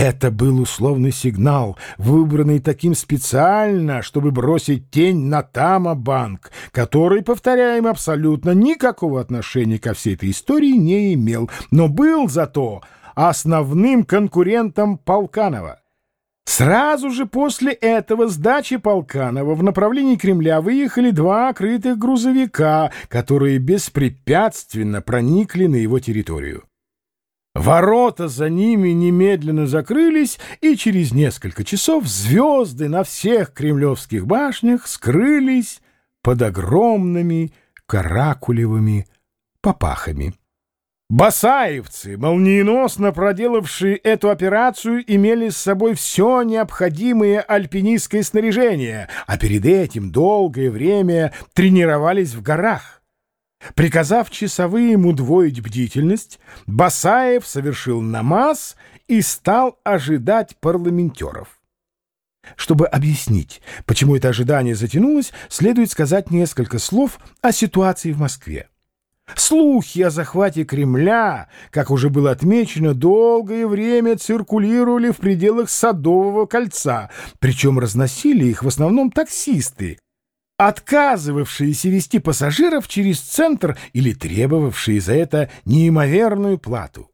Это был условный сигнал, выбранный таким специально, чтобы бросить тень на Тама-банк, который, повторяем, абсолютно никакого отношения ко всей этой истории не имел, но был зато основным конкурентом Полканова. Сразу же после этого с дачи Полканова в направлении Кремля выехали два крытых грузовика, которые беспрепятственно проникли на его территорию. Ворота за ними немедленно закрылись, и через несколько часов звезды на всех кремлевских башнях скрылись под огромными каракулевыми попахами. Басаевцы, молниеносно проделавшие эту операцию, имели с собой все необходимое альпинистское снаряжение, а перед этим долгое время тренировались в горах. Приказав часовым удвоить бдительность, Басаев совершил намаз и стал ожидать парламентеров. Чтобы объяснить, почему это ожидание затянулось, следует сказать несколько слов о ситуации в Москве. Слухи о захвате Кремля, как уже было отмечено, долгое время циркулировали в пределах Садового кольца, причем разносили их в основном таксисты, отказывавшиеся вести пассажиров через центр или требовавшие за это неимоверную плату.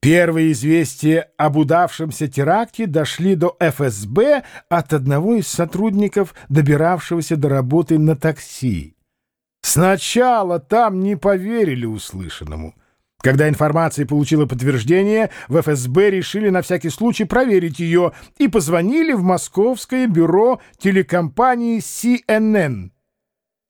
Первые известия об удавшемся теракте дошли до ФСБ от одного из сотрудников, добиравшегося до работы на такси. Сначала там не поверили услышанному — когда информация получила подтверждение, в ФСБ решили на всякий случай проверить ее и позвонили в московское бюро телекомпании CNN.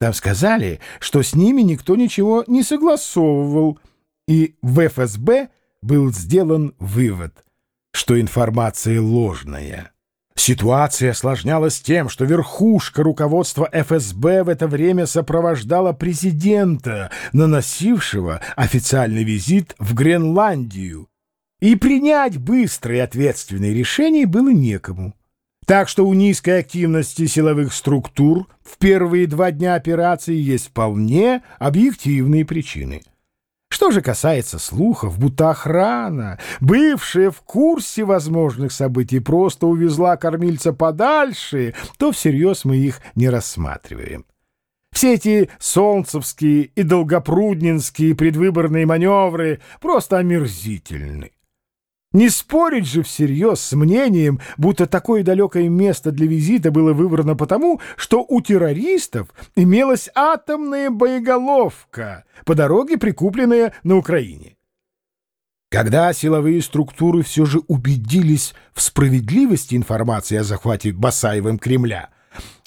Там сказали, что с ними никто ничего не согласовывал, и в ФСБ был сделан вывод, что информация ложная. Ситуация осложнялась тем, что верхушка руководства ФСБ в это время сопровождала президента, наносившего официальный визит в Гренландию, и принять быстрые ответственные решения было некому. Так что у низкой активности силовых структур в первые два дня операции есть вполне объективные причины – что же касается слухов, будто охрана, бывшая в курсе возможных событий, просто увезла кормильца подальше, то всерьез мы их не рассматриваем. Все эти солнцевские и долгопруднинские предвыборные маневры просто омерзительны. Не спорить же всерьез с мнением, будто такое далекое место для визита было выбрано потому, что у террористов имелась атомная боеголовка, по дороге прикупленная на Украине. Когда силовые структуры все же убедились в справедливости информации о захвате Басаевым Кремля,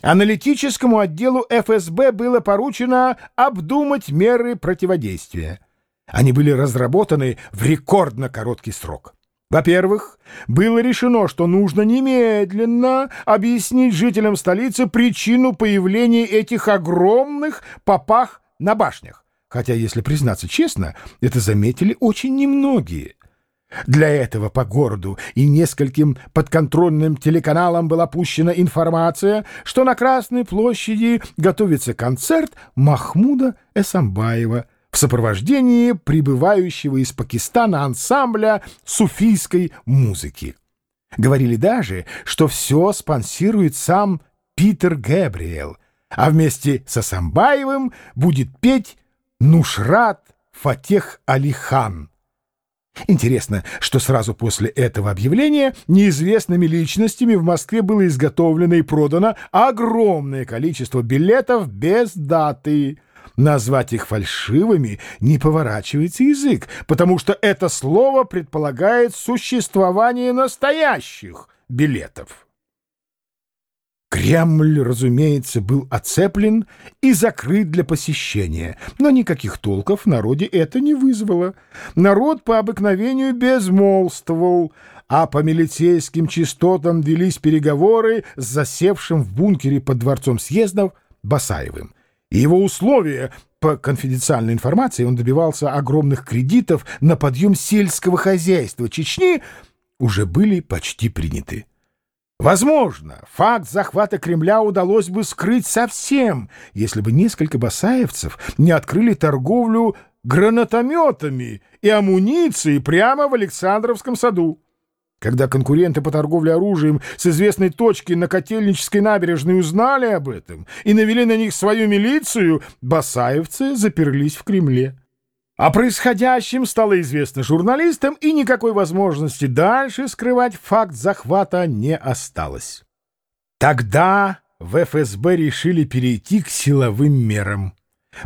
аналитическому отделу ФСБ было поручено обдумать меры противодействия. Они были разработаны в рекордно короткий срок. Во-первых, было решено, что нужно немедленно объяснить жителям столицы причину появления этих огромных попах на башнях. Хотя, если признаться честно, это заметили очень немногие. Для этого по городу и нескольким подконтрольным телеканалам была пущена информация, что на Красной площади готовится концерт Махмуда Эсамбаева — в сопровождении прибывающего из Пакистана ансамбля суфийской музыки. Говорили даже, что все спонсирует сам Питер Гэбриэл, а вместе с Асамбаевым будет петь Нушрат Фатех Алихан. Интересно, что сразу после этого объявления неизвестными личностями в Москве было изготовлено и продано огромное количество билетов без даты — Назвать их фальшивыми не поворачивается язык, потому что это слово предполагает существование настоящих билетов. Кремль, разумеется, был оцеплен и закрыт для посещения, но никаких толков в народе это не вызвало. Народ по обыкновению безмолвствовал, а по милицейским частотам велись переговоры с засевшим в бункере под дворцом съездов Басаевым и его условия, по конфиденциальной информации, он добивался огромных кредитов на подъем сельского хозяйства Чечни, уже были почти приняты. Возможно, факт захвата Кремля удалось бы скрыть совсем, если бы несколько басаевцев не открыли торговлю гранатометами и амуницией прямо в Александровском саду. Когда конкуренты по торговле оружием с известной точки на Котельнической набережной узнали об этом и навели на них свою милицию, басаевцы заперлись в Кремле. О происходящем стало известно журналистам, и никакой возможности дальше скрывать факт захвата не осталось. Тогда в ФСБ решили перейти к силовым мерам.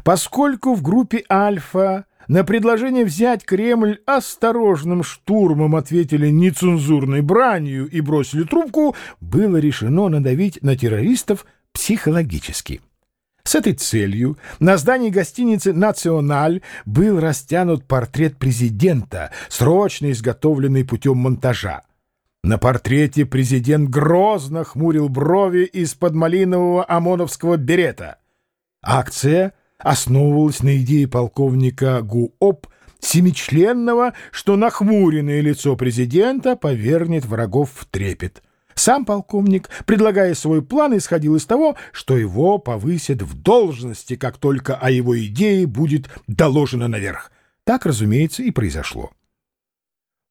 Поскольку в группе «Альфа» на предложение взять Кремль осторожным штурмом ответили нецензурной бранью и бросили трубку, было решено надавить на террористов психологически. С этой целью на здании гостиницы «Националь» был растянут портрет президента, срочно изготовленный путем монтажа. На портрете президент грозно хмурил брови из-под малинового ОМОНовского берета. Акция основывалась на идее полковника ГУОП семичленного, что нахмуренное лицо президента повернет врагов в трепет. Сам полковник, предлагая свой план, исходил из того, что его повысят в должности, как только о его идее будет доложено наверх. Так, разумеется, и произошло.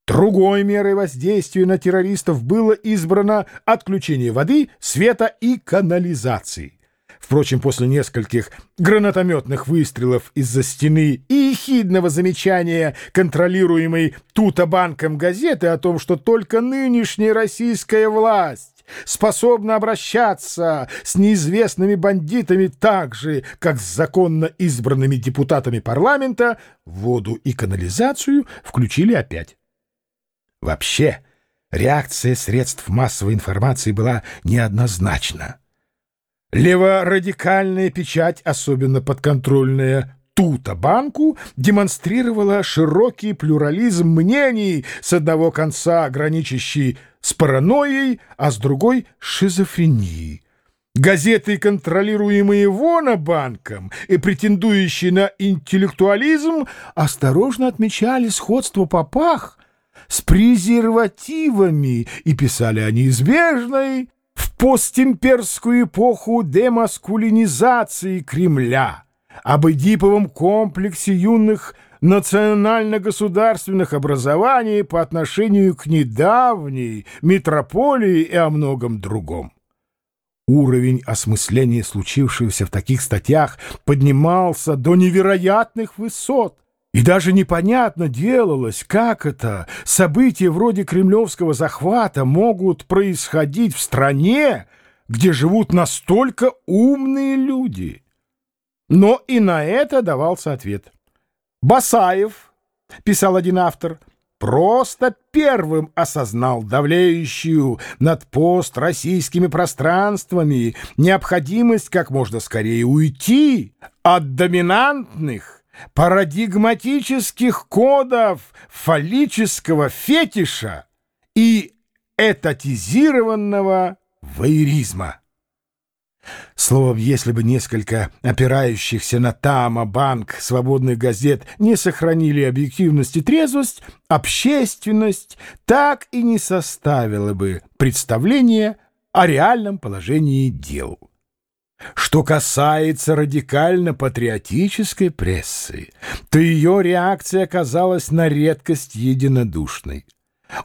Другой мерой воздействия на террористов было избрано отключение воды, света и канализации. Впрочем, после нескольких гранатометных выстрелов из-за стены и ехидного замечания контролируемой Тута-банком газеты о том, что только нынешняя российская власть способна обращаться с неизвестными бандитами так же, как с законно избранными депутатами парламента, воду и канализацию включили опять. Вообще, реакция средств массовой информации была неоднозначна. Леворадикальная печать, особенно подконтрольная Тута банку, демонстрировала широкий плюрализм мнений с одного конца граничащий с паранойей, а с другой — шизофренией. Газеты, контролируемые Вонобанком и претендующие на интеллектуализм, осторожно отмечали сходство попах с презервативами и писали о неизбежной постимперскую эпоху демаскулинизации Кремля, об Эдиповом комплексе юных национально-государственных образований по отношению к недавней метрополии и о многом другом. Уровень осмысления случившегося в таких статьях поднимался до невероятных высот, и даже непонятно делалось, как это события вроде кремлевского захвата могут происходить в стране, где живут настолько умные люди. Но и на это давался ответ. «Басаев», — писал один автор, — просто первым осознал давлеющую над построссийскими пространствами необходимость как можно скорее уйти от доминантных парадигматических кодов фаллического фетиша и этатизированного вейризма. Словом, если бы несколько опирающихся на Тама банк свободных газет не сохранили объективность и трезвость, общественность так и не составила бы представления о реальном положении дел. Что касается радикально-патриотической прессы, то ее реакция оказалась на редкость единодушной.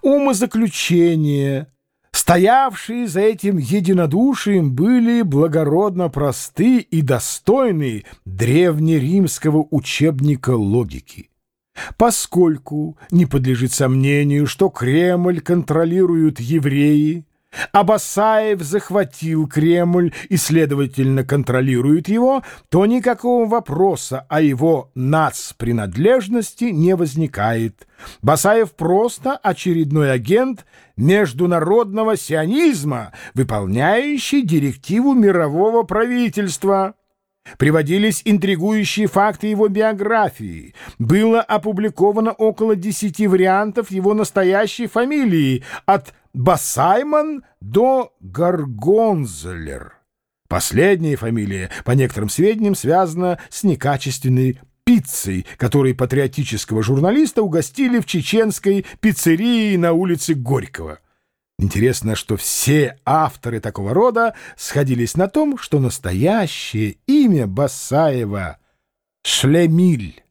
Умозаключения, стоявшие за этим единодушием, были благородно просты и достойны древнеримского учебника логики. Поскольку не подлежит сомнению, что Кремль контролируют евреи, Абасаев захватил Кремль и, следовательно, контролирует его, то никакого вопроса о его нацпринадлежности не возникает. Басаев просто очередной агент международного сионизма, выполняющий директиву мирового правительства. Приводились интригующие факты его биографии. Было опубликовано около десяти вариантов его настоящей фамилии от Басайман до Гаргонзелер. Последняя фамилия, по некоторым сведениям, связана с некачественной пиццей, которой патриотического журналиста угостили в чеченской пиццерии на улице Горького. Интересно, что все авторы такого рода сходились на том, что настоящее имя Басаева — Шлемиль.